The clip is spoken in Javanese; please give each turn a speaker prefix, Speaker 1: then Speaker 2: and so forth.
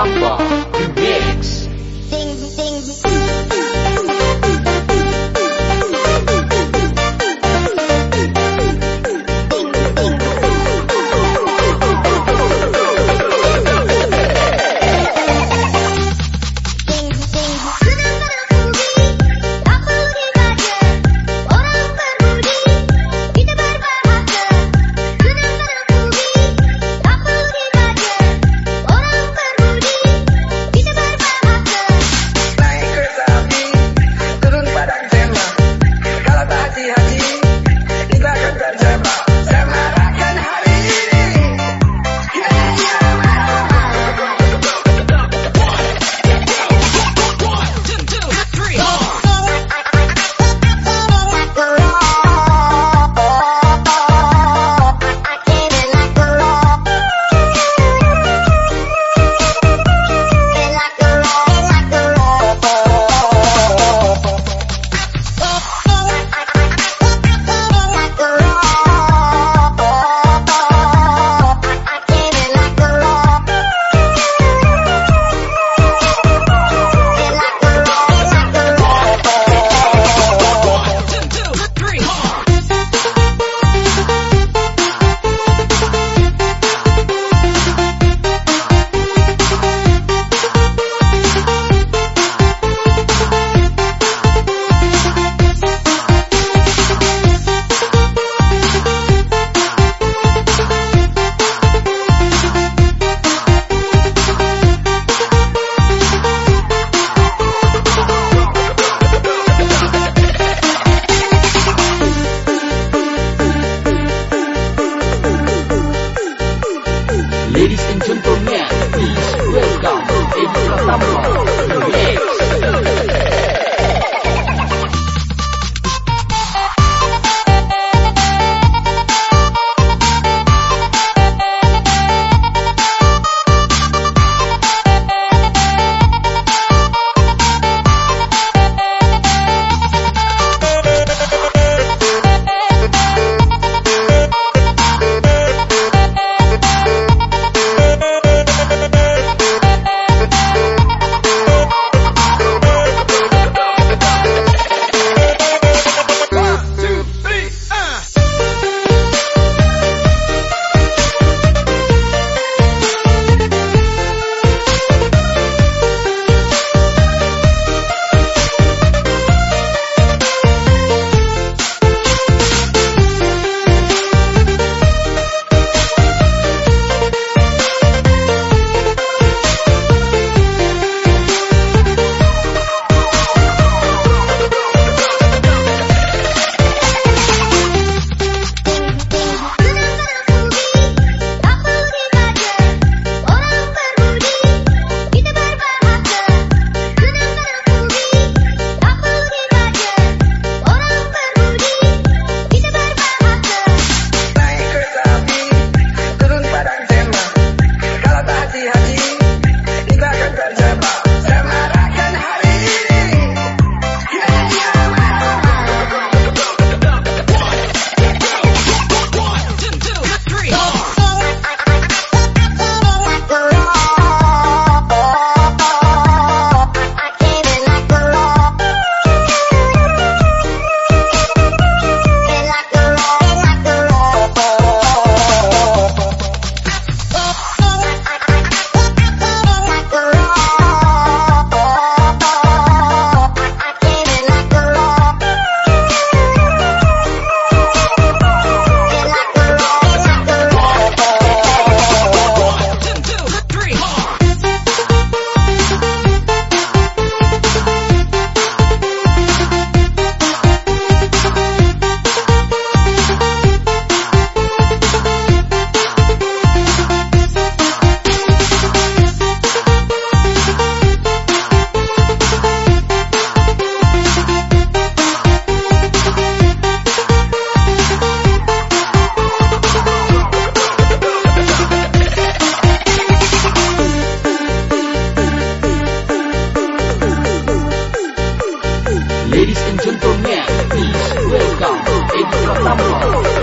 Speaker 1: Tambah. Mambo.
Speaker 2: Ladies and gentlemen, please welcome Eddie Samurai.